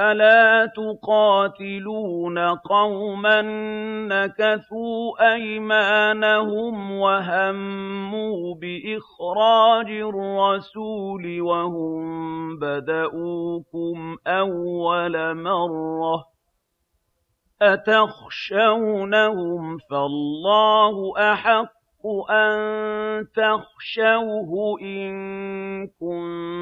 أَلَا تُقَاتِلُونَ قَوْمًا نَّكَثُوا أَيْمَانَهُمْ وَهَمُّوا بِإِخْرَاجِ الرَّسُولِ وَهُم بَدَأُوكُمْ أَوَّلَ مَرَّةٍ ۚ أَتَخْشَوْنَهُمْ ۚ فَاللَّهُ أَحَقُّ أَن تَخْشَوْهُ إِن كُنتُم